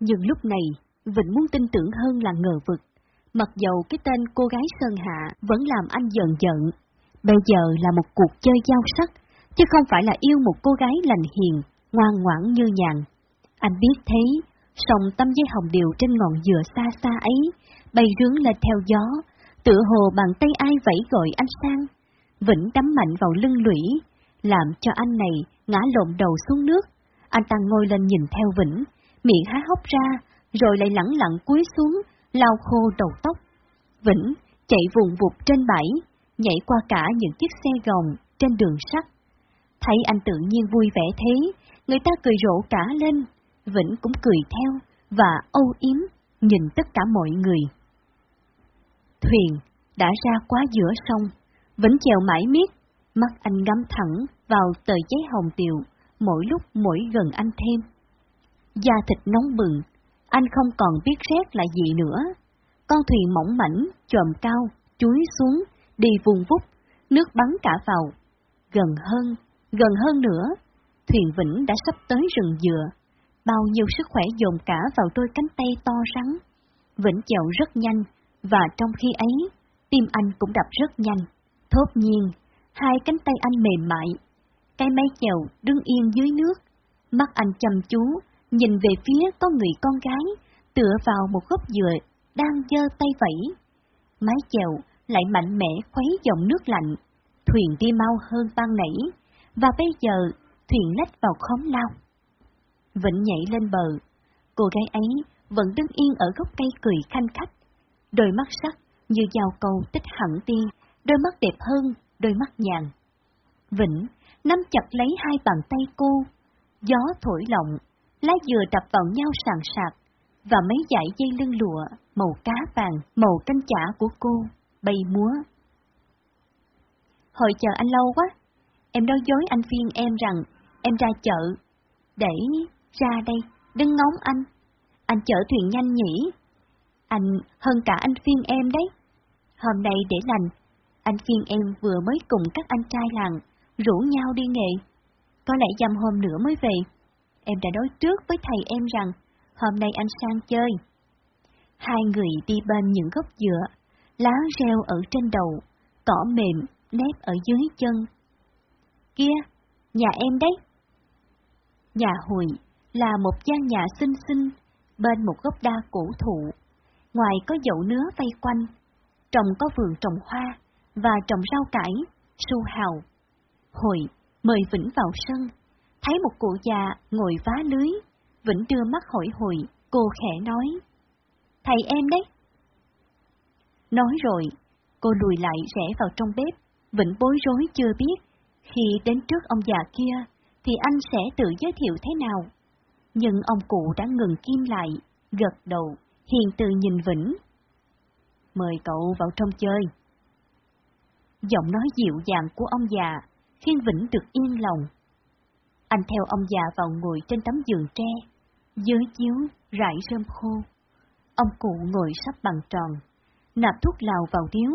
Nhưng lúc này, Vĩnh muốn tin tưởng hơn là ngờ vực. Mặc dầu cái tên cô gái Sơn Hạ vẫn làm anh giận giận. Bây giờ là một cuộc chơi giao sắc, chứ không phải là yêu một cô gái lành hiền, ngoan ngoãn như nhàn. Anh biết thế, sòng tâm dây hồng điều trên ngọn dừa xa xa ấy, bay rướng lên theo gió, tựa hồ bàn tay ai vẫy gọi anh sang. Vĩnh đắm mạnh vào lưng lũy, làm cho anh này ngã lộn đầu xuống nước. Anh ta ngồi lên nhìn theo Vĩnh, miệng há hốc ra, rồi lại lẳng lặng cúi xuống, lau khô đầu tóc. Vĩnh chạy vùng vụt trên bãi, nhảy qua cả những chiếc xe gồng trên đường sắt. Thấy anh tự nhiên vui vẻ thế, người ta cười rộ cả lên, Vĩnh cũng cười theo và âu yếm nhìn tất cả mọi người. Thuyền đã ra quá giữa sông, Vĩnh chèo mãi miết, mắt anh ngắm thẳng vào tờ giấy hồng tiều, mỗi lúc mỗi gần anh thêm. Da thịt nóng bừng, anh không còn biết rét là gì nữa. Con thuyền mỏng mảnh, chồm cao, chuối xuống, đi vùng vút, nước bắn cả vào. Gần hơn, gần hơn nữa, thuyền Vĩnh đã sắp tới rừng dừa. Bao nhiêu sức khỏe dồn cả vào đôi cánh tay to rắn. Vĩnh chèo rất nhanh, và trong khi ấy, tim anh cũng đập rất nhanh. Thốt nhiên, hai cánh tay anh mềm mại. Cái máy chèo đứng yên dưới nước. Mắt anh chăm chú, nhìn về phía có người con gái, tựa vào một gốc dừa, đang giơ tay vẫy. Mái chèo lại mạnh mẽ khuấy dòng nước lạnh, thuyền đi mau hơn ban nãy, và bây giờ thuyền lách vào khóm lao. Vĩnh nhảy lên bờ, cô gái ấy vẫn đứng yên ở gốc cây cười khanh khách, đôi mắt sắc như dao cầu tích hẳn ti, đôi mắt đẹp hơn đôi mắt nhàn. Vĩnh nắm chặt lấy hai bàn tay cô, gió thổi lộng, lá dừa đập vào nhau sàn sạc, và mấy dải dây lưng lụa màu cá vàng, màu canh chả của cô bay múa. Hồi chờ anh lâu quá, em nói dối anh phiên em rằng em ra chợ. Để ra đây, đừng ngóng anh. Anh chở thuyền nhanh nhỉ? Anh hơn cả anh phiên em đấy. Hôm nay để lành, anh phiên em vừa mới cùng các anh trai làng rủ nhau đi nghệ. Có lẽ dăm hôm nữa mới về. Em đã nói trước với thầy em rằng hôm nay anh sang chơi. Hai người đi bên những gốc dừa, lá reo ở trên đầu, cỏ mềm nếp ở dưới chân. Kia, nhà em đấy. Nhà Hội là một gian nhà xinh xinh bên một gốc đa cổ thụ. Ngoài có dậu nứa vây quanh, trồng có vườn trồng hoa và trồng rau cải, su hào. Hội mời Vĩnh vào sân, thấy một cụ già ngồi vá lưới, Vĩnh đưa mắt hỏi hồi, cô khẽ nói. Thầy em đấy. Nói rồi, cô lùi lại rẽ vào trong bếp, Vĩnh bối rối chưa biết, khi đến trước ông già kia, thì anh sẽ tự giới thiệu thế nào. Nhưng ông cụ đã ngừng kim lại, gật đầu, hiền từ nhìn Vĩnh. Mời cậu vào trong chơi. Giọng nói dịu dàng của ông già khiến Vĩnh được yên lòng. Anh theo ông già vào ngồi trên tấm giường tre, dưới chiếu rải rơm khô. Ông cụ ngồi sắp bằng tròn, nạp thuốc lào vào điếu,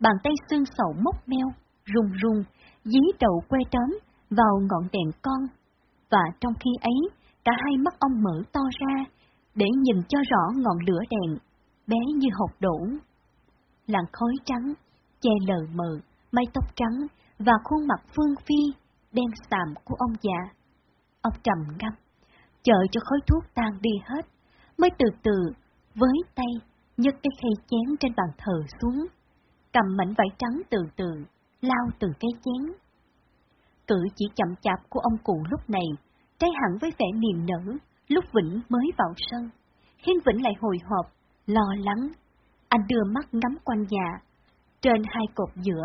bàn tay xương sầu mốc meo, rung rung, dí đầu que tróm vào ngọn đèn con. Và trong khi ấy, cả hai mắt ông mở to ra, để nhìn cho rõ ngọn lửa đèn, bé như hộp đổ. Làn khói trắng, che lờ mờ, mái tóc trắng và khuôn mặt phương phi, đen sạm của ông già. Ông trầm ngâm, chờ cho khói thuốc tan đi hết, mới từ từ, với tay, nhấc cái khay chén trên bàn thờ xuống, cầm mảnh vải trắng từ từ, lao từ cái chén. Cử chỉ chậm chạp của ông cụ lúc này, trái hẳn với vẻ niềm nở, lúc Vĩnh mới vào sân, khiến Vĩnh lại hồi hộp, lo lắng. Anh đưa mắt ngắm quanh nhà, trên hai cột giữa,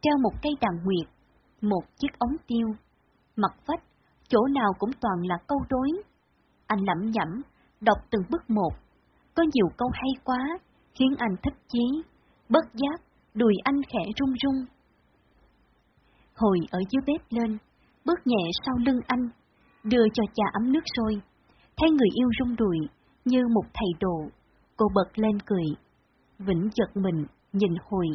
treo một cây đàn nguyệt, một chiếc ống tiêu. Mặt vách, chỗ nào cũng toàn là câu đối. Anh lẩm nhẩm, đọc từng bức một. Có nhiều câu hay quá, khiến anh thích chí. Bất giác, đùi anh khẽ rung rung. Hồi ở dưới bếp lên, bước nhẹ sau lưng anh, đưa cho cha ấm nước sôi. Thấy người yêu rung đùi, như một thầy đồ, cô bật lên cười. Vĩnh giật mình, nhìn hồi,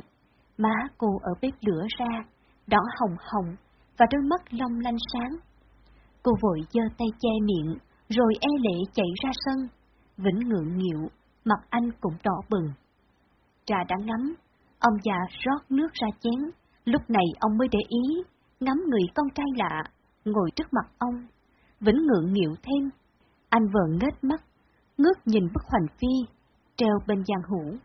má cô ở bếp lửa ra, đỏ hồng hồng, và đôi mắt long lanh sáng. Cô vội giơ tay che miệng, rồi e lệ chạy ra sân, Vĩnh ngượng nghịu, mặt anh cũng đỏ bừng. Trà đã ngắm, ông già rót nước ra chén, lúc này ông mới để ý, ngắm người con trai lạ, ngồi trước mặt ông. Vĩnh ngượng nghịu thêm, anh vợ nghếch mắt, ngước nhìn bức hoành phi, treo bên giang hủ.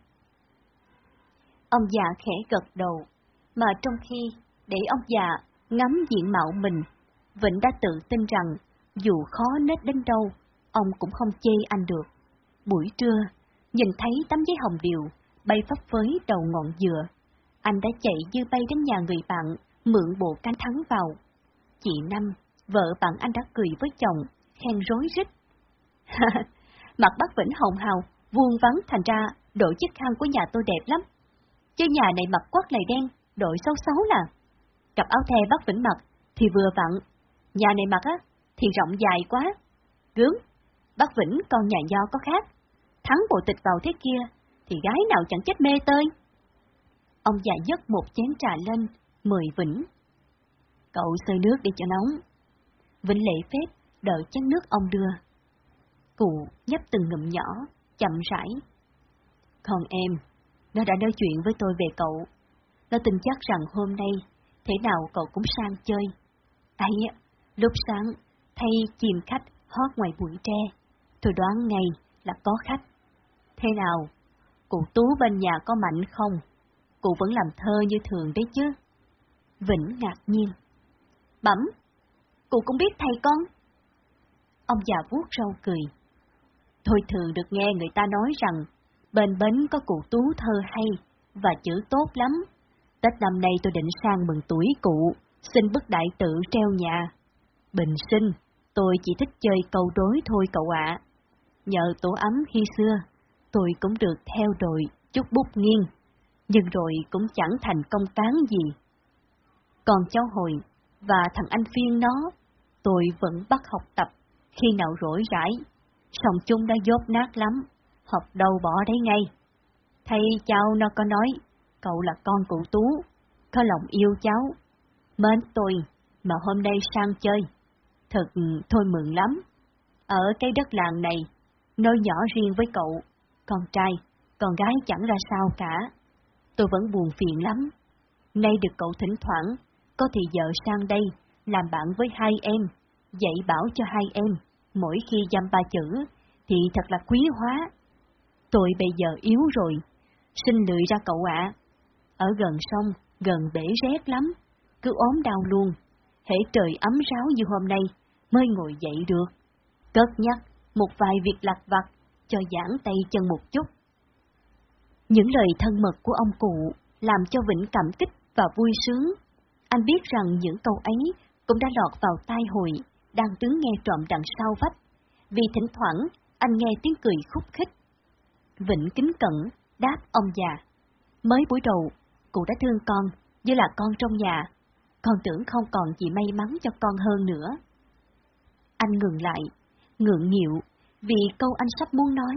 Ông già khẽ gật đầu, mà trong khi để ông già ngắm diện mạo mình, Vĩnh đã tự tin rằng dù khó nết đến đâu, ông cũng không chê anh được. Buổi trưa, nhìn thấy tấm giấy hồng điều bay phấp phới đầu ngọn dừa, anh đã chạy như bay đến nhà người bạn, mượn bộ canh thắng vào. Chị Năm, vợ bạn anh đã cười với chồng, khen rối rít. Mặt bác Vĩnh hồng hào, vuông vắn thành ra đội chiếc khăn của nhà tôi đẹp lắm. Chứ nhà này mặc quát này đen, đội xấu xấu là. Cặp áo the bác Vĩnh mặc thì vừa vặn, nhà này mặc á thì rộng dài quá. Gướng, bác Vĩnh con nhà nho có khác, thắng bộ tịch vào thế kia thì gái nào chẳng chết mê tơi. Ông già dứt một chén trà lên, mời Vĩnh. Cậu sơi nước đi cho nóng. Vĩnh lệ phép, đợi chén nước ông đưa. Cụ nhấp từng ngụm nhỏ, chậm rãi. Còn em, nó đã nói chuyện với tôi về cậu. Nó tin chắc rằng hôm nay, thế nào cậu cũng sang chơi. Ấy, lúc sáng, thay chìm khách hót ngoài bụi tre, tôi đoán ngay là có khách. Thế nào, cụ Tú bên nhà có mạnh không? Cụ vẫn làm thơ như thường đấy chứ. Vĩnh ngạc nhiên. Bẩm, cụ cũng biết thầy con. Ông già vuốt râu cười. Tôi thường được nghe người ta nói rằng bên bến có cụ tú thơ hay và chữ tốt lắm. Tết năm nay tôi định sang mừng tuổi cụ, xin bức đại tự treo nhà. Bình sinh, tôi chỉ thích chơi câu đối thôi cậu ạ. Nhờ tổ ấm khi xưa, tôi cũng được theo đội chút bút nghiêng, nhưng rồi cũng chẳng thành công cán gì. Còn cháu hồi và thằng anh phiên nó, tôi vẫn bắt học tập khi nào rỗi rãi Sòng chung đã dốt nát lắm, học đâu bỏ đấy ngay. Thầy cháu nó có nói, cậu là con cụ Tú, có lòng yêu cháu, mến tôi, mà hôm nay sang chơi. Thật ừ, thôi mừng lắm. Ở cái đất làng này, nơi nhỏ riêng với cậu, con trai, con gái chẳng ra sao cả. Tôi vẫn buồn phiền lắm. Nay được cậu thỉnh thoảng, có thì giờ sang đây, làm bạn với hai em, dạy bảo cho hai em mỗi khi dăm ba chữ, thì thật là quý hóa. Tôi bây giờ yếu rồi, xin lười ra cậu ạ. Ở gần sông, gần bể rét lắm, cứ ốm đau luôn. Hễ trời ấm ráo như hôm nay, mới ngồi dậy được. Cất nhắc một vài việc lặt vặt, cho giãn tay chân một chút. Những lời thân mật của ông cụ làm cho Vĩnh cảm kích và vui sướng. Anh biết rằng những câu ấy cũng đã lọt vào tai hồi đang đứng nghe trộm đằng sau vách, vì thỉnh thoảng anh nghe tiếng cười khúc khích. Vĩnh kính cẩn, đáp ông già. Mới buổi đầu, cụ đã thương con, như là con trong nhà, con tưởng không còn gì may mắn cho con hơn nữa. Anh ngừng lại, ngượng nghịu, vì câu anh sắp muốn nói.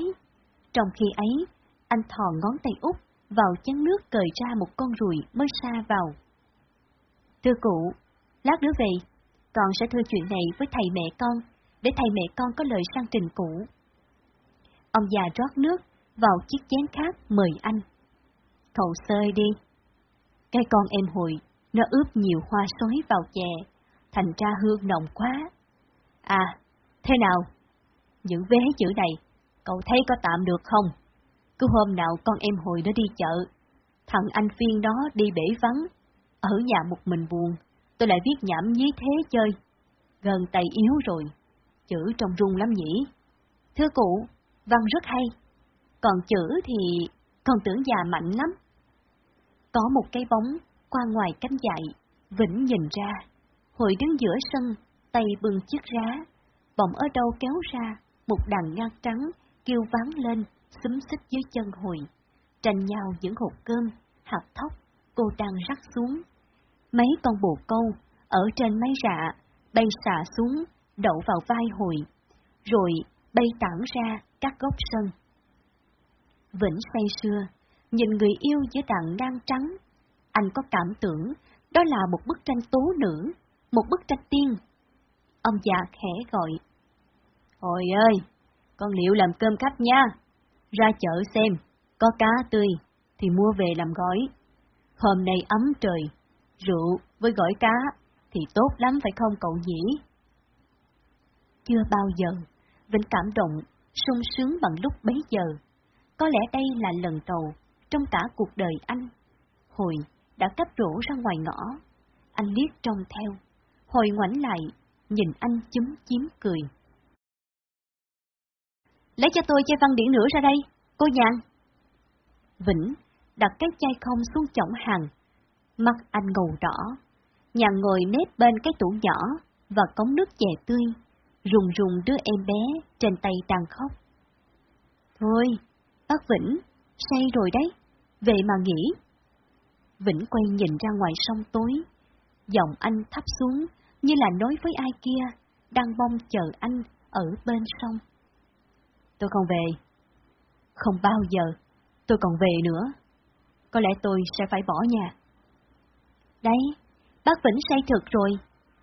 Trong khi ấy, anh thò ngón tay út vào chén nước cởi ra một con ruồi mới xa vào. Thưa cụ, lát nữa về, con sẽ thưa chuyện này với thầy mẹ con, để thầy mẹ con có lời sang trình cũ. Ông già rót nước vào chiếc chén khác mời anh. Cậu sơi đi. Cái con em hồi, nó ướp nhiều hoa sói vào chè, thành ra hương nồng quá. À, thế nào? Những vé chữ này, cậu thấy có tạm được không? Cứ hôm nào con em hồi nó đi chợ, thằng anh phiên đó đi bể vắng, ở nhà một mình buồn, tôi lại viết nhảm nhí thế chơi. Gần tay yếu rồi, chữ trông rung lắm nhỉ. Thưa cụ, văn rất hay, còn chữ thì còn tưởng già mạnh lắm. Có một cái bóng qua ngoài cánh dại, Vĩnh nhìn ra, hội đứng giữa sân, tay bưng chiếc rá, bỗng ở đâu kéo ra, một đàn ngan trắng, kêu ván lên, xúm xích dưới chân Hội. tranh nhau những hộp cơm, hạt thóc, cô đang rắc xuống. Mấy con bồ câu ở trên máy rạ bay xả xuống, đậu vào vai Hội. rồi bay tản ra các góc sân. Vĩnh say sưa, nhìn người yêu với đàn đang trắng, anh có cảm tưởng đó là một bức tranh tố nữ, một bức tranh tiên. Ông già khẽ gọi. Hồi ơi, con liệu làm cơm khách nha. Ra chợ xem, có cá tươi, thì mua về làm gói. Hôm nay ấm trời, rượu với gỏi cá thì tốt lắm phải không cậu nhỉ? Chưa bao giờ, Vĩnh cảm động, sung sướng bằng lúc bấy giờ. Có lẽ đây là lần đầu trong cả cuộc đời anh. Hồi đã cấp rổ ra ngoài ngõ, anh liếc trông theo, hồi ngoảnh lại, nhìn anh chúm chiếm cười. Lấy cho tôi chai văn điển nữa ra đây, cô nhàn. Vĩnh đặt cái chai không xuống chổng hàng, mắt anh ngầu đỏ, nhàn ngồi nếp bên cái tủ nhỏ và cống nước chè tươi, rùng rùng đứa em bé trên tay đang khóc. Thôi, bác Vĩnh, say rồi đấy, về mà nghĩ, Vĩnh quay nhìn ra ngoài sông tối, giọng anh thấp xuống như là nói với ai kia, đang mong chờ anh ở bên sông. Tôi không về. Không bao giờ, tôi còn về nữa. Có lẽ tôi sẽ phải bỏ nhà. Đấy, bác Vĩnh say thật rồi.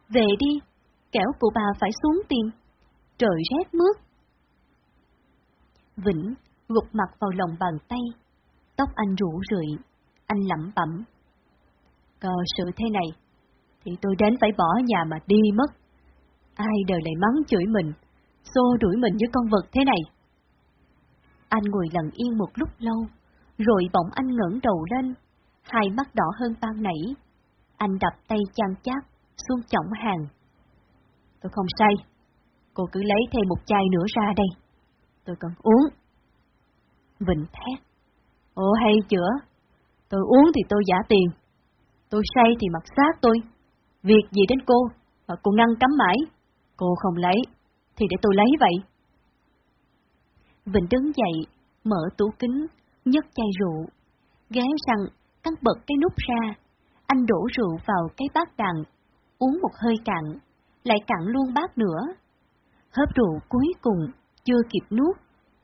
Về đi, kẻo cụ bà phải xuống tìm. Trời rét mướt. Vĩnh gục mặt vào lòng bàn tay, tóc anh rủ rượi, anh lẩm bẩm. Cờ sự thế này, thì tôi đến phải bỏ nhà mà đi mất. Ai đời lại mắng chửi mình, xô đuổi mình như con vật thế này. Anh ngồi lặng yên một lúc lâu, rồi bỗng anh ngẩng đầu lên, hai mắt đỏ hơn ban nãy. Anh đập tay chăn chát xuống chỏng hàng. Tôi không say, cô cứ lấy thêm một chai nữa ra đây. Tôi cần uống. Vịnh thét. Ồ hay chữa, tôi uống thì tôi giả tiền. Tôi say thì mặc xác tôi. Việc gì đến cô, mà cô ngăn cấm mãi. Cô không lấy, thì để tôi lấy vậy. Vịnh đứng dậy, mở tủ kính, nhấc chai rượu. Ghé sang căng bật cái nút ra. Anh đổ rượu vào cái bát đàn, uống một hơi cạn, lại cạn luôn bát nữa. Hớp rượu cuối cùng, chưa kịp nuốt,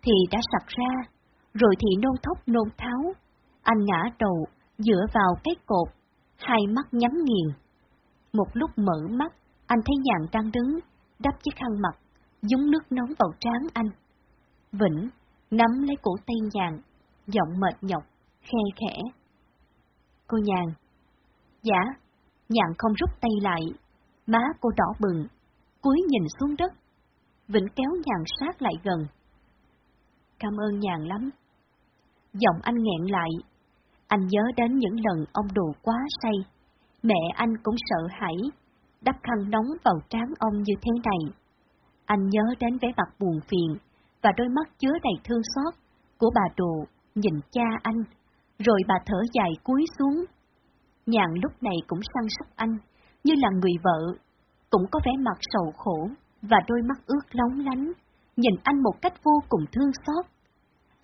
thì đã sặc ra, rồi thì nôn thốc nôn tháo. Anh ngã đầu, dựa vào cái cột, hai mắt nhắm nghiền. Một lúc mở mắt, anh thấy nhàn đang đứng, đắp chiếc khăn mặt, dúng nước nóng vào trán anh. Vĩnh nắm lấy cổ tay nhàn, giọng mệt nhọc, khe khẽ. Cô nhàn. Dạ, nhàn không rút tay lại, má cô đỏ bừng, cúi nhìn xuống đất. Vĩnh kéo nhàn sát lại gần. Cảm ơn nhàn lắm. Giọng anh nghẹn lại. Anh nhớ đến những lần ông đồ quá say. Mẹ anh cũng sợ hãi, đắp khăn nóng vào trán ông như thế này. Anh nhớ đến vẻ mặt buồn phiền và đôi mắt chứa đầy thương xót của bà đồ nhìn cha anh, rồi bà thở dài cúi xuống. Nhàn lúc này cũng săn sóc anh, như là người vợ, cũng có vẻ mặt sầu khổ và đôi mắt ướt lóng lánh, nhìn anh một cách vô cùng thương xót.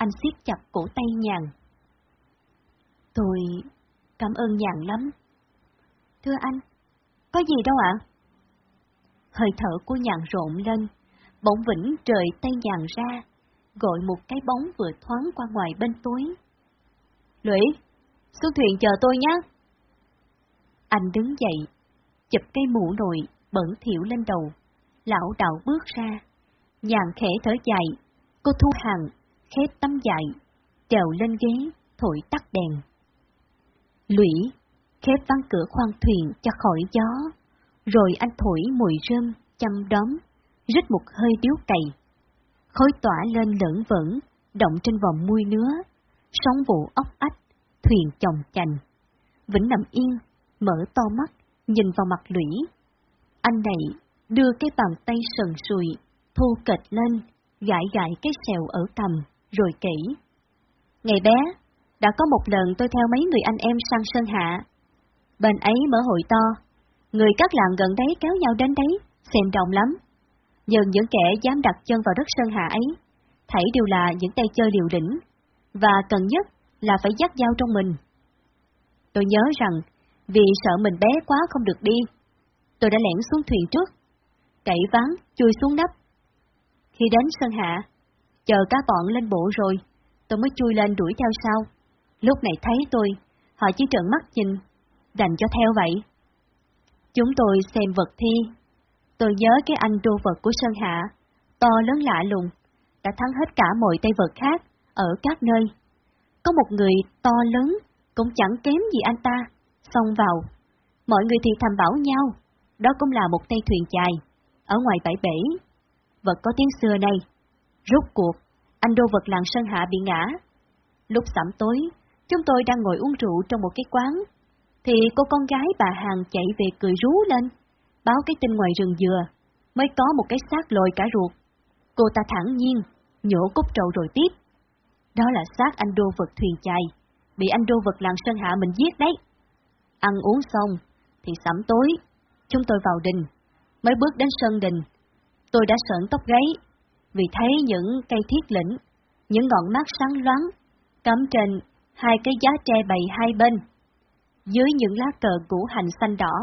Anh siết chặt cổ tay nhàn. Tôi cảm ơn nhàn lắm. Thưa anh, có gì đâu ạ? Hơi thở của nhàn rộn lên, bỗng vĩnh trời tay nhàn ra, gọi một cái bóng vừa thoáng qua ngoài bên tối. Lũy, xuống thuyền chờ tôi nhé. Anh đứng dậy, chụp cây mũ nồi bẩn thiểu lên đầu, lão đạo bước ra, nhàn khẽ thở dài, cô thu hàng, khép tấm dài, trèo lên ghế, thổi tắt đèn. Lũy, khép văng cửa khoang thuyền cho khỏi gió, rồi anh thổi mùi rơm, chăm đóm, rít một hơi điếu cày. Khói tỏa lên lẫn vẫn, động trên vòng mui nứa, sóng vụ ốc ách, thuyền chồng chành. Vĩnh nằm yên, mở to mắt, nhìn vào mặt lũy. Anh này đưa cái bàn tay sần sùi, thu kịch lên, gãi gãi cái sẹo ở cầm, rồi kỹ. Ngày bé, đã có một lần tôi theo mấy người anh em sang Sơn Hạ. Bên ấy mở hội to, người các làng gần đấy kéo nhau đến đấy, xem rộng lắm. Nhưng những kẻ dám đặt chân vào đất Sơn Hạ ấy, thảy đều là những tay chơi liều lĩnh, và cần nhất là phải dắt dao trong mình. Tôi nhớ rằng, vì sợ mình bé quá không được đi, tôi đã lẻn xuống thuyền trước, cậy ván, chui xuống nắp. Khi đến Sơn Hạ, chờ cá bọn lên bộ rồi, tôi mới chui lên đuổi theo sau. Lúc này thấy tôi, họ chỉ trợn mắt nhìn, đành cho theo vậy. Chúng tôi xem vật thi. Tôi nhớ cái anh đô vật của Sơn Hạ, to lớn lạ lùng, đã thắng hết cả mọi tay vật khác ở các nơi. Có một người to lớn, cũng chẳng kém gì anh ta, xông vào. Mọi người thì thầm bảo nhau, đó cũng là một tay thuyền chài, ở ngoài bãi bể. Vật có tiếng xưa này, rốt cuộc, anh đô vật làng Sơn Hạ bị ngã. Lúc sẩm tối, chúng tôi đang ngồi uống rượu trong một cái quán, thì cô con gái bà Hàng chạy về cười rú lên, báo cái tin ngoài rừng dừa, mới có một cái xác lồi cả ruột. Cô ta thẳng nhiên, nhổ cúc trầu rồi tiếp. Đó là xác anh đô vật thuyền chài, bị anh đô vật làng Sơn Hạ mình giết đấy. Ăn uống xong, thì sẩm tối, chúng tôi vào đình, mới bước đến sân đình. Tôi đã sợn tóc gáy, vì thấy những cây thiết lĩnh, những ngọn mát sáng loáng, cắm trên hai cái giá tre bày hai bên. Dưới những lá cờ củ hành xanh đỏ,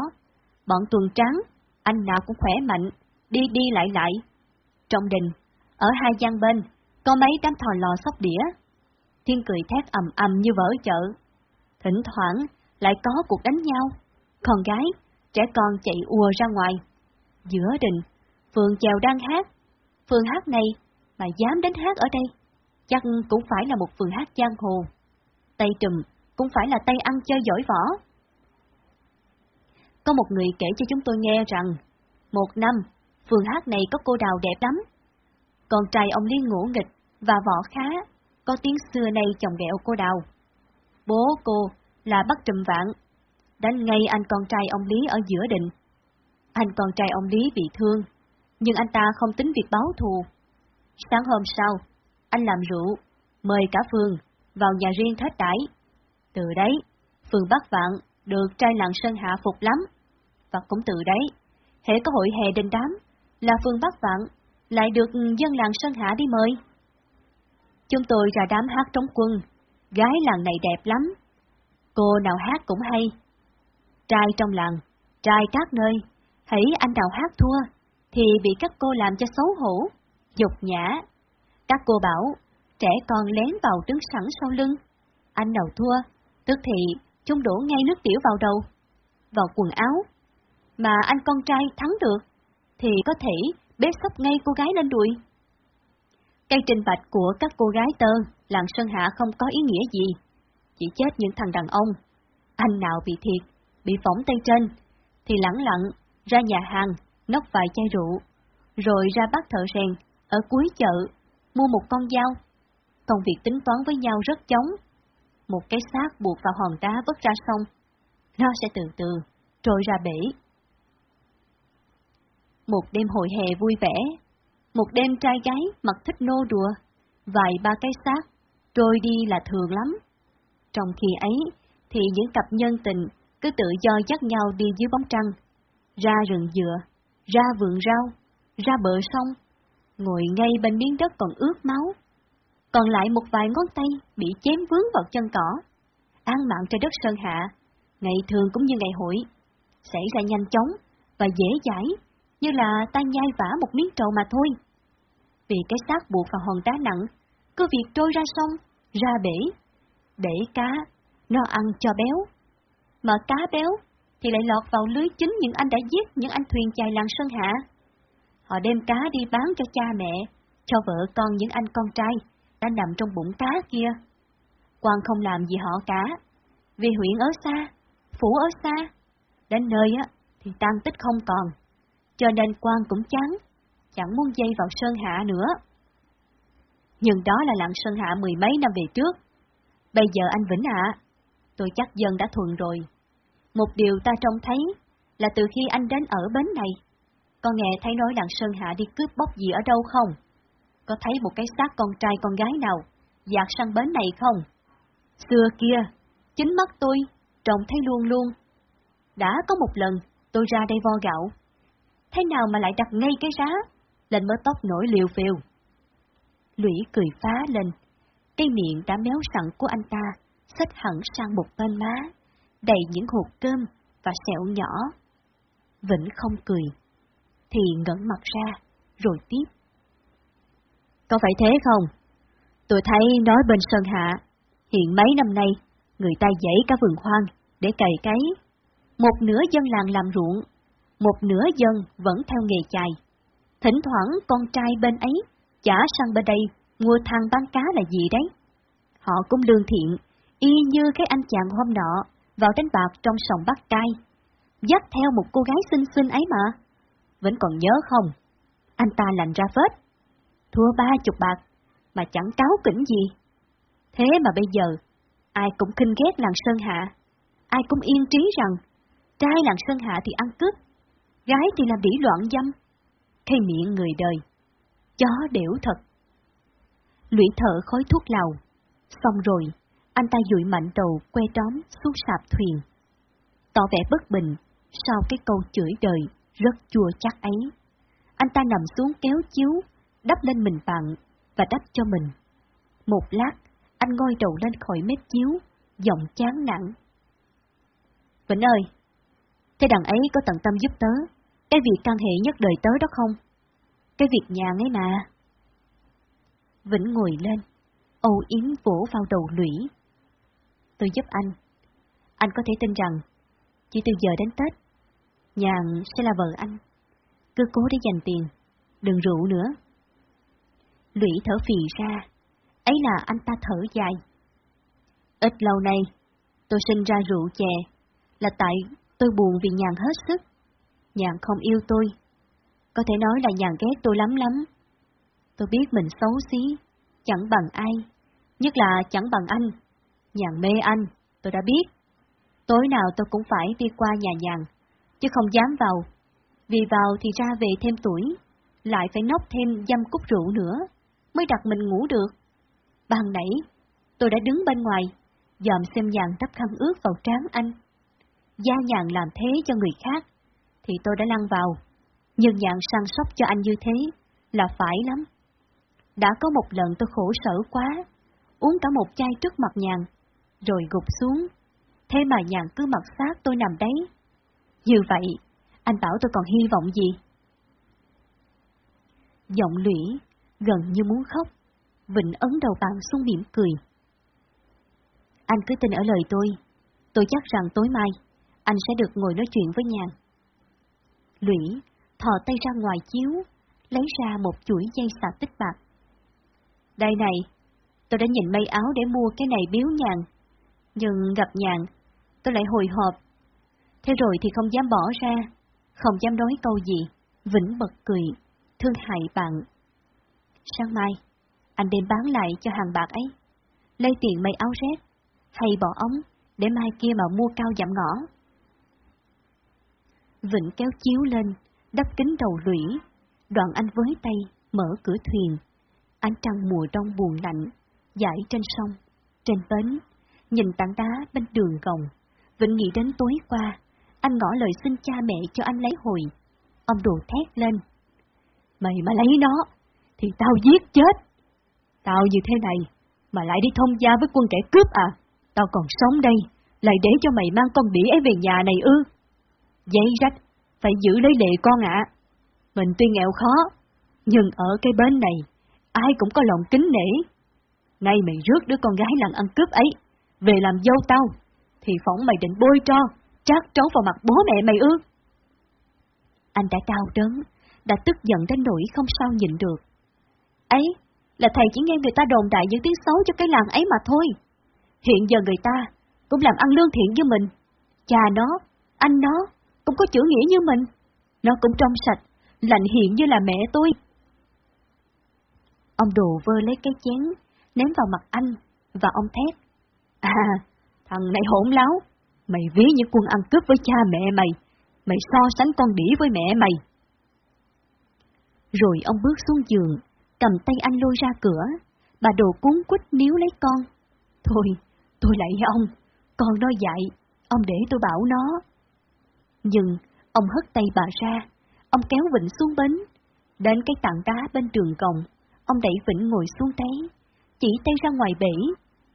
bọn tuần trắng, anh nào cũng khỏe mạnh, đi đi lại lại. Trong đình, ở hai gian bên, có mấy đám thò lò sóc đĩa. Thiên cười thét ầm ầm như vỡ chợ. Thỉnh thoảng lại có cuộc đánh nhau. Con gái, trẻ con chạy ùa ra ngoài. Giữa đình, Phượng Chèo đang hát. Phường hát này mà dám đến hát ở đây, chắc cũng phải là một phường hát giang hồ. Tay trùm cũng phải là tay ăn chơi giỏi võ. Có một người kể cho chúng tôi nghe rằng, một năm, phường hát này có cô đào đẹp lắm. Con trai ông Liên ngủ nghịch và võ khá, có tiếng xưa nay chồng ghẹo cô đào. Bố cô là bắt trùm vạn, đánh ngay anh con trai ông Lý ở giữa định. Anh con trai ông Lý bị thương, nhưng anh ta không tính việc báo thù. Sáng hôm sau, anh làm rượu, mời cả phường vào nhà riêng thết đãi. Từ đấy, phường Bắc Vạn được trai làng Sơn Hạ phục lắm. Và cũng từ đấy, hệ có hội hè đình đám, là phường Bắc Vạn, lại được dân làng Sơn Hạ đi mời. Chúng tôi ra đám hát trống quân, gái làng này đẹp lắm. Cô nào hát cũng hay. Trai trong làng, trai các nơi, hãy anh nào hát thua, thì bị các cô làm cho xấu hổ, dục nhã. Các cô bảo, trẻ con lén vào đứng sẵn sau lưng. Anh nào thua, tức thì chúng đổ ngay nước tiểu vào đầu, vào quần áo. Mà anh con trai thắng được, thì có thể bế sóc ngay cô gái lên đùi. Cây trình bạch của các cô gái tơ, làng Sơn Hạ không có ý nghĩa gì, chỉ chết những thằng đàn ông. Anh nào bị thiệt, bị phỏng tay trên, thì lẳng lặng ra nhà hàng, nốc vài chai rượu, rồi ra bắt thợ rèn, ở cuối chợ, mua một con dao. Công việc tính toán với nhau rất chóng. Một cái xác buộc vào hòn đá vứt ra sông, nó sẽ từ từ trôi ra bể. Một đêm hội hè vui vẻ, một đêm trai gái mặc thích nô đùa, vài ba cái xác, trôi đi là thường lắm. Trong khi ấy, thì những cặp nhân tình cứ tự do dắt nhau đi dưới bóng trăng, ra rừng dừa, ra vườn rau, ra bờ sông, ngồi ngay bên miếng đất còn ướt máu. Còn lại một vài ngón tay bị chém vướng vào chân cỏ, an mạng trên đất sơn hạ, ngày thường cũng như ngày hội, xảy ra nhanh chóng và dễ dãi, như là ta nhai vả một miếng trầu mà thôi. Vì cái xác buộc vào hòn đá nặng, cứ việc trôi ra sông, ra bể, để cá, nó ăn cho béo. Mà cá béo thì lại lọt vào lưới chính những anh đã giết những anh thuyền chài làng Sơn Hạ. Họ đem cá đi bán cho cha mẹ, cho vợ con những anh con trai đã nằm trong bụng cá kia. quan không làm gì họ cả, vì huyện ở xa, phủ ở xa, đến nơi á thì tan tích không còn, cho nên quan cũng chán, chẳng muốn dây vào Sơn Hạ nữa. Nhưng đó là lặng Sơn Hạ mười mấy năm về trước. Bây giờ anh Vĩnh ạ, tôi chắc dân đã thuận rồi. Một điều ta trông thấy là từ khi anh đến ở bến này, con nghe thấy nói đặng Sơn Hạ đi cướp bóc gì ở đâu không? Có thấy một cái xác con trai con gái nào dạt sang bến này không? Xưa kia, chính mắt tôi, trông thấy luôn luôn. Đã có một lần, tôi ra đây vo gạo. Thế nào mà lại đặt ngay cái giá, lên mớ tóc nổi liều phiêu. Lũy cười phá lên, cái miệng đã méo sẵn của anh ta, xách hẳn sang một bên má đầy những hột cơm và sẹo nhỏ. Vĩnh không cười, thì ngẩn mặt ra, rồi tiếp. Có phải thế không? Tôi thấy nói bên Sơn Hạ, hiện mấy năm nay, người ta dãy cả vườn hoang để cày cấy. Một nửa dân làng làm ruộng, một nửa dân vẫn theo nghề chài. Thỉnh thoảng con trai bên ấy chả sang bên đây, mua thang bán cá là gì đấy? Họ cũng lương thiện, y như cái anh chàng hôm nọ, vào đánh bạc trong sòng bắt trai, Dắt theo một cô gái xinh xinh ấy mà. Vẫn còn nhớ không? Anh ta lành ra phết. Thua ba chục bạc, mà chẳng cáo kỉnh gì. Thế mà bây giờ, ai cũng khinh ghét làng Sơn Hạ. Ai cũng yên trí rằng, trai làng Sơn Hạ thì ăn cướp, gái thì làm đỉ loạn dâm. thay miệng người đời, chó đểu thật. Lũy thở khói thuốc lào, xong rồi, anh ta dụi mạnh đầu que đón xuống sạp thuyền. Tỏ vẻ bất bình sau cái câu chửi đời rất chua chắc ấy. Anh ta nằm xuống kéo chiếu, đắp lên mình bạn và đắp cho mình. Một lát, anh ngoi đầu lên khỏi mép chiếu, giọng chán nặng. Vĩnh ơi, thế đằng ấy có tận tâm giúp tớ, cái việc can hệ nhất đời tớ đó không? Cái việc nhà ấy mà. Vĩnh ngồi lên, âu yếm vỗ vào đầu lũy. Tôi giúp anh. Anh có thể tin rằng, chỉ từ giờ đến Tết, nhàn sẽ là vợ anh. Cứ cố để dành tiền, đừng rượu nữa. Lũy thở phì ra, ấy là anh ta thở dài. Ít lâu nay, tôi sinh ra rượu chè, là tại tôi buồn vì nhàn hết sức. Nhàn không yêu tôi. Có thể nói là nhàn ghét tôi lắm lắm. Tôi biết mình xấu xí, chẳng bằng ai, nhất là chẳng bằng anh. Nhàn mê anh, tôi đã biết. Tối nào tôi cũng phải đi qua nhà nhàn, chứ không dám vào. Vì vào thì ra về thêm tuổi, lại phải nốc thêm dăm cúc rượu nữa, mới đặt mình ngủ được. Ban nãy, tôi đã đứng bên ngoài, dòm xem nhàn đắp khăn ướt vào trán anh. Gia nhàn làm thế cho người khác, thì tôi đã lăn vào. Nhưng nhàn săn sóc cho anh như thế, là phải lắm. Đã có một lần tôi khổ sở quá, uống cả một chai trước mặt nhàn, rồi gục xuống. Thế mà nhàn cứ mặc sát tôi nằm đấy. Như vậy, anh bảo tôi còn hy vọng gì? Giọng lũy, gần như muốn khóc, Vịnh ấn đầu bạn xuống mỉm cười. Anh cứ tin ở lời tôi, tôi chắc rằng tối mai, anh sẽ được ngồi nói chuyện với nhàn. Lũy, thò tay ra ngoài chiếu, lấy ra một chuỗi dây sạc tích bạc. Đây này, tôi đã nhìn mây áo để mua cái này biếu nhàn, nhưng gặp nhạn, tôi lại hồi hộp. Thế rồi thì không dám bỏ ra, không dám nói câu gì, Vĩnh bật cười, thương hại bạn. Sáng mai, anh đem bán lại cho hàng bạc ấy, lấy tiền mây áo rét, hay bỏ ống, để mai kia mà mua cao giảm ngõ. Vĩnh kéo chiếu lên, đắp kính đầu lũy, đoạn anh với tay, mở cửa thuyền. Ánh trăng mùa đông buồn lạnh, dải trên sông, trên bến, nhìn tảng đá bên đường gồng. Vĩnh nghĩ đến tối qua, anh ngỏ lời xin cha mẹ cho anh lấy hồi. Ông đồ thét lên. Mày mà lấy nó, thì tao giết chết. Tao như thế này, mà lại đi thông gia với quân kẻ cướp à? Tao còn sống đây, lại để cho mày mang con đĩa ấy về nhà này ư? Giấy rách, phải giữ lấy lệ con ạ. Mình tuy nghèo khó, nhưng ở cái bên này, ai cũng có lòng kính nể. Nay mày rước đứa con gái lần ăn cướp ấy, về làm dâu tao, thì phỏng mày định bôi cho, trát trấu vào mặt bố mẹ mày ư. Anh đã đau đớn, đã tức giận đến nỗi không sao nhịn được. Ấy, là thầy chỉ nghe người ta đồn đại những tiếng xấu cho cái làng ấy mà thôi. Hiện giờ người ta cũng làm ăn lương thiện như mình. Cha nó, anh nó, cũng có chữ nghĩa như mình. Nó cũng trong sạch, lạnh hiện như là mẹ tôi. Ông đồ vơ lấy cái chén, ném vào mặt anh, và ông thét. À, thằng này hỗn láo, mày ví những quân ăn cướp với cha mẹ mày, mày so sánh con đĩ với mẹ mày. Rồi ông bước xuống giường, cầm tay anh lôi ra cửa, bà đồ cuốn quýt níu lấy con. Thôi, tôi lại ông, con nó dạy, ông để tôi bảo nó. Nhưng, ông hất tay bà ra, ông kéo Vịnh xuống bến. Đến cái tảng đá bên trường cổng, ông đẩy Vịnh ngồi xuống đấy, chỉ tay ra ngoài bể,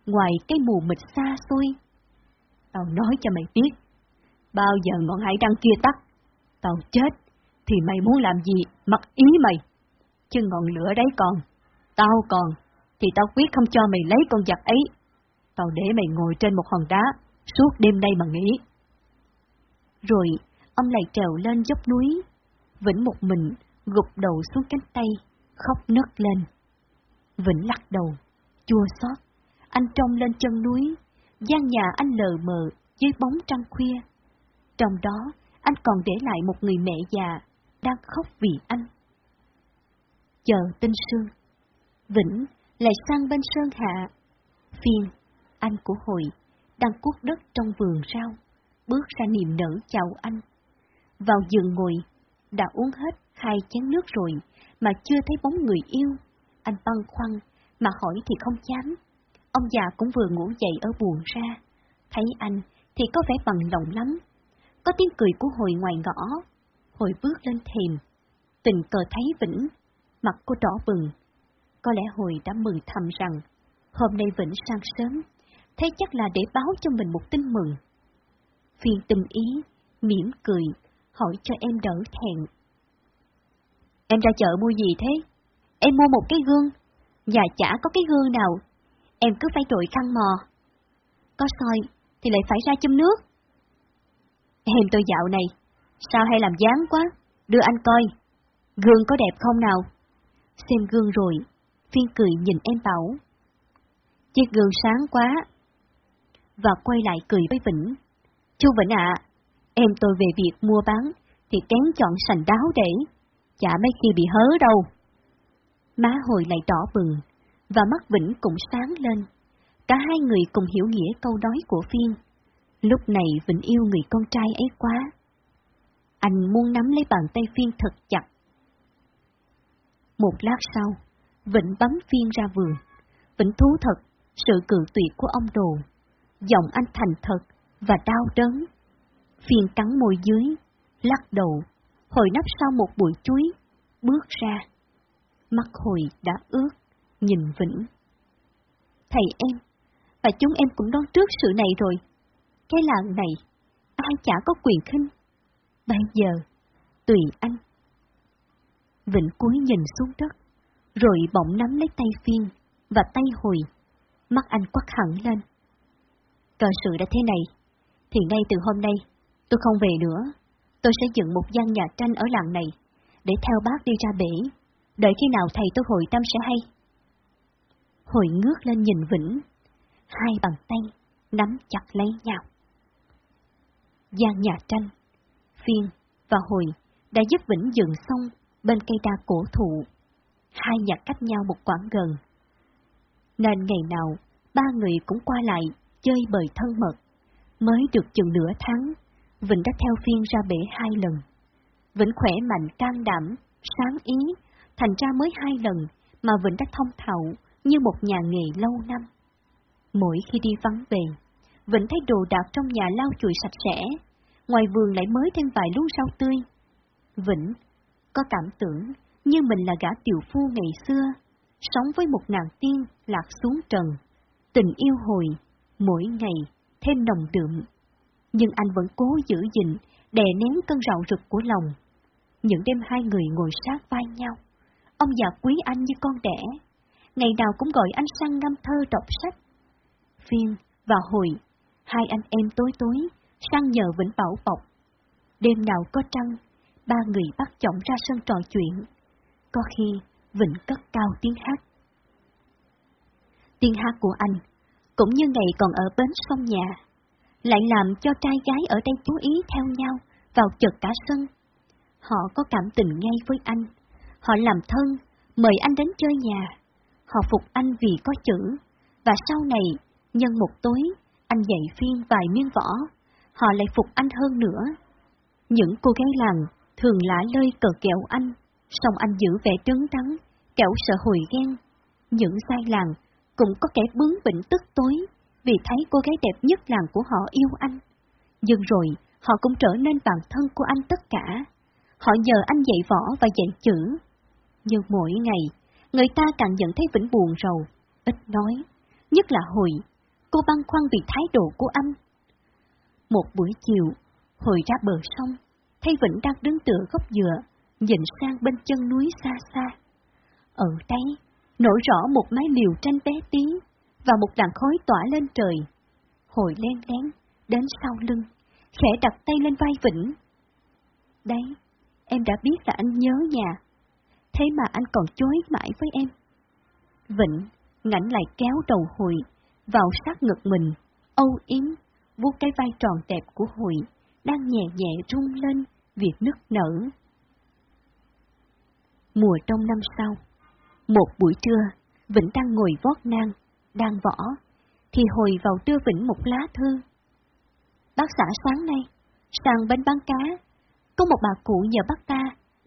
ngoài cái mù mịt xa xôi. Tao nói cho mày biết, bao giờ ngọn hải đăng kia tắt, tao chết, thì mày muốn làm gì mặc ý mày. Chứ ngọn lửa đấy còn, tao còn, thì tao quyết không cho mày lấy con giặc ấy. Tao để mày ngồi trên một hòn đá, suốt đêm nay mà nghĩ. Rồi, ông lại trèo lên dốc núi, vĩnh một mình, gục đầu xuống cánh tay, khóc nấc lên. Vĩnh lắc đầu, chua xót. Anh trông lên chân núi, gian nhà anh lờ mờ dưới bóng trăng khuya. Trong đó, anh còn để lại một người mẹ già đang khóc vì anh. Chờ tinh sương, Vĩnh lại sang bên Sơn Hạ. Phiên, anh của hội, đang cuốc đất trong vườn rau, bước ra niềm nở chào anh. Vào giường ngồi, đã uống hết hai chén nước rồi, mà chưa thấy bóng người yêu. Anh băn khoăn, mà hỏi thì không dám. Ông già cũng vừa ngủ dậy ở buồn ra. Thấy anh thì có vẻ bằng lòng lắm. Có tiếng cười của hồi ngoài ngõ. Hồi bước lên thềm. Tình cờ thấy Vĩnh, mặt cô đỏ bừng. Có lẽ hồi đã mừng thầm rằng, hôm nay Vĩnh sang sớm, thế chắc là để báo cho mình một tin mừng. Phiên tình ý, mỉm cười, hỏi cho em đỡ thẹn. Em ra chợ mua gì thế? Em mua một cái gương, nhà chả có cái gương nào. Em cứ phải trội khăn mò. Có soi thì lại phải ra châm nước. Em tôi dạo này, sao hay làm dáng quá, đưa anh coi. Gương có đẹp không nào? Xem gương rồi, phiên cười nhìn em bảo. Chiếc gương sáng quá. Và quay lại cười với Vĩnh. Chú Vĩnh ạ, em tôi về việc mua bán thì kén chọn sành đáo để, chả mấy khi bị hớ đâu. Má hồi lại đỏ bừng, và mắt Vĩnh cũng sáng lên. Cả hai người cùng hiểu nghĩa câu nói của Phiên. Lúc này Vĩnh yêu người con trai ấy quá. Anh muốn nắm lấy bàn tay Phiên thật chặt. Một lát sau, Vĩnh bấm Phiên ra vườn. Vĩnh thú thật, sự cự tuyệt của ông đồ. Giọng anh thành thật và đau đớn. Phiên cắn môi dưới, lắc đầu, hồi nắp sau một bụi chuối, bước ra. Mắt hồi đã ướt, nhìn Vĩnh. Thầy em, và chúng em cũng đoán trước sự này rồi. Cái làng này, ai chả có quyền khinh. Bây giờ, tùy anh. Vĩnh cúi nhìn xuống đất, rồi bỗng nắm lấy tay phiên và tay hồi. Mắt anh quắc hẳn lên. Cờ sự đã thế này, thì ngay từ hôm nay, tôi không về nữa. Tôi sẽ dựng một gian nhà tranh ở làng này, để theo bác đi ra bể, đợi khi nào thầy tôi hội tâm sẽ hay. Hồi ngước lên nhìn Vĩnh, hai bàn tay nắm chặt lấy nhau. Giang nhà tranh, Phiên và Hồi đã giúp Vĩnh dựng xong bên cây đa cổ thụ. Hai nhà cách nhau một quãng gần. Nên ngày nào, ba người cũng qua lại, chơi bời thân mật. Mới được chừng nửa tháng, Vĩnh đã theo Phiên ra bể hai lần. Vĩnh khỏe mạnh can đảm, sáng ý, thành ra mới hai lần mà Vĩnh đã thông thạo như một nhà nghề lâu năm. Mỗi khi đi vắng về, Vĩnh thấy đồ đạc trong nhà lau chùi sạch sẽ, ngoài vườn lại mới thêm vài luống rau tươi. Vĩnh có cảm tưởng như mình là gã tiểu phu ngày xưa, sống với một nàng tiên lạc xuống trần. Tình yêu hồi, mỗi ngày thêm nồng đượm. Nhưng anh vẫn cố giữ gìn, đè nén cơn rạo rực của lòng. Những đêm hai người ngồi sát vai nhau, ông già quý anh như con đẻ, ngày nào cũng gọi anh sang ngâm thơ đọc sách. Phiên và Hồi, hai anh em tối tối, sang nhờ Vĩnh Bảo bọc. Đêm nào có trăng, ba người bắt chồng ra sân trò chuyện. Có khi Vĩnh cất cao tiếng hát. Tiếng hát của anh, cũng như ngày còn ở bến sông nhà, lại làm cho trai gái ở đây chú ý theo nhau vào chợt cả sân. Họ có cảm tình ngay với anh, họ làm thân, mời anh đến chơi nhà. Họ phục anh vì có chữ, và sau này, nhân một tối, anh dạy phiên vài miếng võ, họ lại phục anh hơn nữa. Những cô gái làng thường lã lơi cờ kẹo anh, song anh giữ vẻ trấn trắng, kẻo sợ hồi ghen. Những sai làng cũng có kẻ bướng bỉnh tức tối, vì thấy cô gái đẹp nhất làng của họ yêu anh. Nhưng rồi, họ cũng trở nên bản thân của anh tất cả. Họ nhờ anh dạy võ và dạy chữ. Nhưng mỗi ngày, người ta càng nhận thấy Vĩnh buồn rầu, ít nói, nhất là Hồi, cô băn khoăn vì thái độ của anh. Một buổi chiều, Hồi ra bờ sông, thấy Vĩnh đang đứng tựa gốc dừa, nhìn sang bên chân núi xa xa. Ở đây, nổi rõ một mái liều tranh bé tí, và một làn khói tỏa lên trời. Hồi len lén, đến sau lưng, khẽ đặt tay lên vai Vĩnh. Đấy, em đã biết là anh nhớ nhà, thế mà anh còn chối mãi với em. Vịnh ngảnh lại kéo đầu Hội vào sát ngực mình, âu yếm, vuốt cái vai tròn đẹp của Hội, đang nhẹ nhẹ rung lên, việc nức nở. Mùa trong năm sau, một buổi trưa, Vĩnh đang ngồi vót nang, đang võ, thì hồi vào đưa Vĩnh một lá thư. Bác xã sáng nay, sang bên bán cá, có một bà cụ nhờ bác ta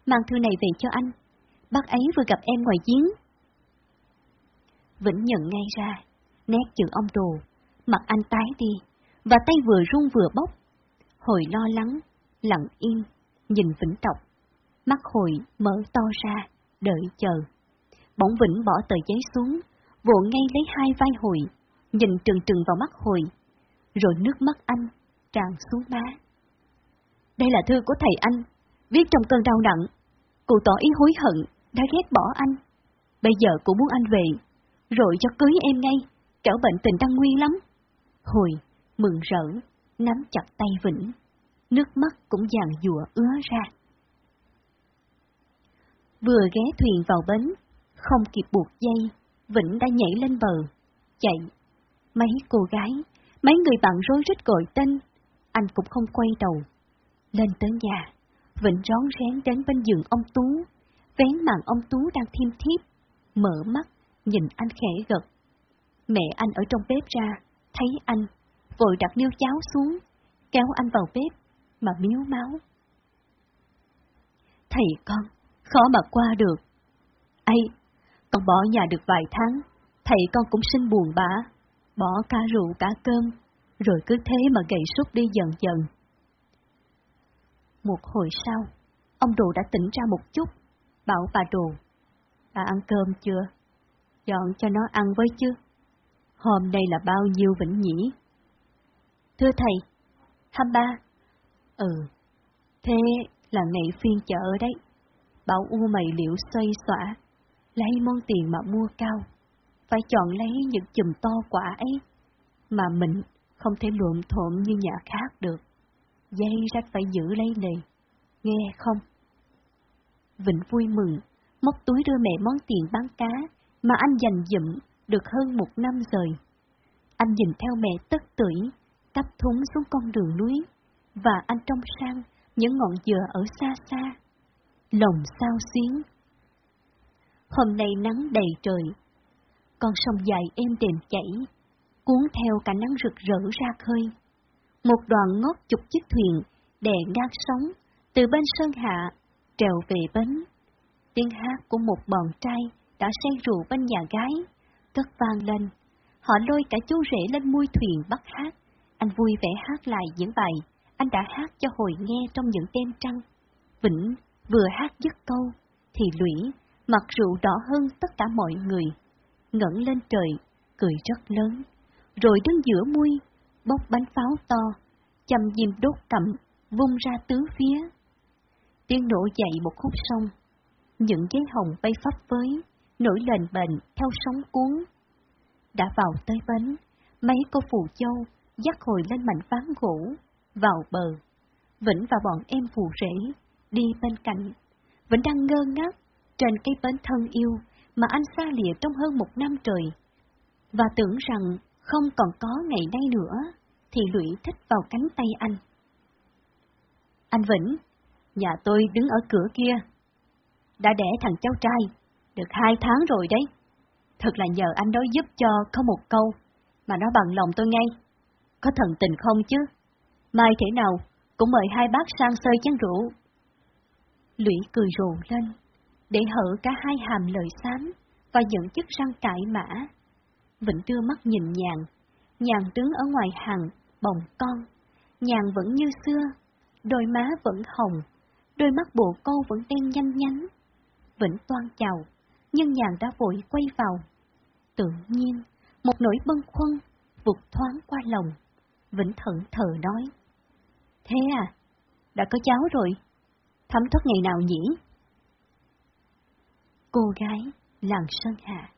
mang thư này về cho anh. Bác ấy vừa gặp em ngoài giếng. Vĩnh nhận ngay ra, nét chữ ông đồ, mặt anh tái đi, và tay vừa run vừa bốc. Hồi lo lắng, lặng im, nhìn Vĩnh Tộc. Mắt hồi mở to ra, đợi chờ. Bỗng Vĩnh bỏ tờ giấy xuống, vỗ ngay lấy hai vai hồi, nhìn trừng trừng vào mắt hồi, rồi nước mắt anh tràn xuống má. Đây là thư của thầy anh, viết trong cơn đau nặng. Cụ tỏ ý hối hận, đã ghét bỏ anh. Bây giờ cũng muốn anh về, rồi cho cưới em ngay, kẻo bệnh tình đang nguy lắm. Hồi, mừng rỡ, nắm chặt tay Vĩnh, nước mắt cũng dàn dùa ứa ra. Vừa ghé thuyền vào bến, không kịp buộc dây, Vĩnh đã nhảy lên bờ, chạy. Mấy cô gái, mấy người bạn rối rít gọi tên, anh cũng không quay đầu. Lên tới nhà, Vĩnh rón rén đến bên giường ông Tú, vén màn ông Tú đang thiêm thiếp, mở mắt, nhìn anh khẽ gật. Mẹ anh ở trong bếp ra, thấy anh, vội đặt niêu cháo xuống, kéo anh vào bếp, mà miếu máu. Thầy con, khó mà qua được. Ây, con bỏ nhà được vài tháng, thầy con cũng sinh buồn bã, bỏ cả rượu cả cơm, rồi cứ thế mà gầy sút đi dần dần. Một hồi sau, ông đồ đã tỉnh ra một chút, bảo bà đồ, bà ăn cơm chưa? Dọn cho nó ăn với chứ. Hôm nay là bao nhiêu vĩnh nhỉ? Thưa thầy, 23. Ừ, thế là ngày phiên chợ đấy. Bảo u mày liệu xoay xỏa, lấy món tiền mà mua cao. Phải chọn lấy những chùm to quả ấy, mà mình không thể luộm thộm như nhà khác được. Dây rách phải giữ lấy này, nghe không? Vịnh vui mừng, móc túi đưa mẹ món tiền bán cá mà anh dành dụm được hơn một năm rồi. Anh nhìn theo mẹ tất tuổi, cắp thúng xuống con đường núi, và anh trông sang những ngọn dừa ở xa xa. Lòng sao xuyến. Hôm nay nắng đầy trời, con sông dài êm đềm chảy, cuốn theo cả nắng rực rỡ ra khơi. Một đoàn ngót chục chiếc thuyền đè ngang sóng từ bên sơn hạ trèo về bến. Tiếng hát của một bọn trai đã say rượu bên nhà gái, cất vang lên. Họ lôi cả chú rể lên mui thuyền bắt hát. Anh vui vẻ hát lại những bài anh đã hát cho hồi nghe trong những đêm trăng. Vĩnh vừa hát dứt câu, thì Lũy mặt rượu đỏ hơn tất cả mọi người, ngẩng lên trời, cười rất lớn, rồi đứng giữa mui, bốc bánh pháo to, chầm diêm đốt cầm, vung ra tứ phía. Tiếng nổ dậy một khúc sông, những giấy hồng bay phấp với, nổi lên bệnh theo sóng cuốn. Đã vào tới bến, mấy cô phù châu dắt hồi lên mảnh ván gỗ, vào bờ. Vĩnh và bọn em phù rể đi bên cạnh. Vĩnh đang ngơ ngác trên cái bến thân yêu mà anh xa lìa trong hơn một năm trời. Và tưởng rằng không còn có ngày nay nữa, thì Lũy thích vào cánh tay anh. Anh Vĩnh, nhà tôi đứng ở cửa kia. Đã đẻ thằng cháu trai, được hai tháng rồi đấy. Thật là nhờ anh đó giúp cho có một câu, mà nó bằng lòng tôi ngay. Có thần tình không chứ? Mai thế nào, cũng mời hai bác sang sơi chén rượu. Lũy cười rồ lên, để hở cả hai hàm lời xám và những chiếc răng cãi mã. Vĩnh đưa mắt nhìn nhàn, nhàn đứng ở ngoài hàng, bồng con. Nhàn vẫn như xưa, đôi má vẫn hồng, đôi mắt bộ câu vẫn đen nhanh nhánh. Vĩnh toan chào, nhưng nhàn đã vội quay vào. Tự nhiên, một nỗi bâng khuâng vụt thoáng qua lòng. Vĩnh thận thờ nói. Thế à? Đã có cháu rồi? Thấm thoát ngày nào nhỉ? Cô gái, làng Sơn Hà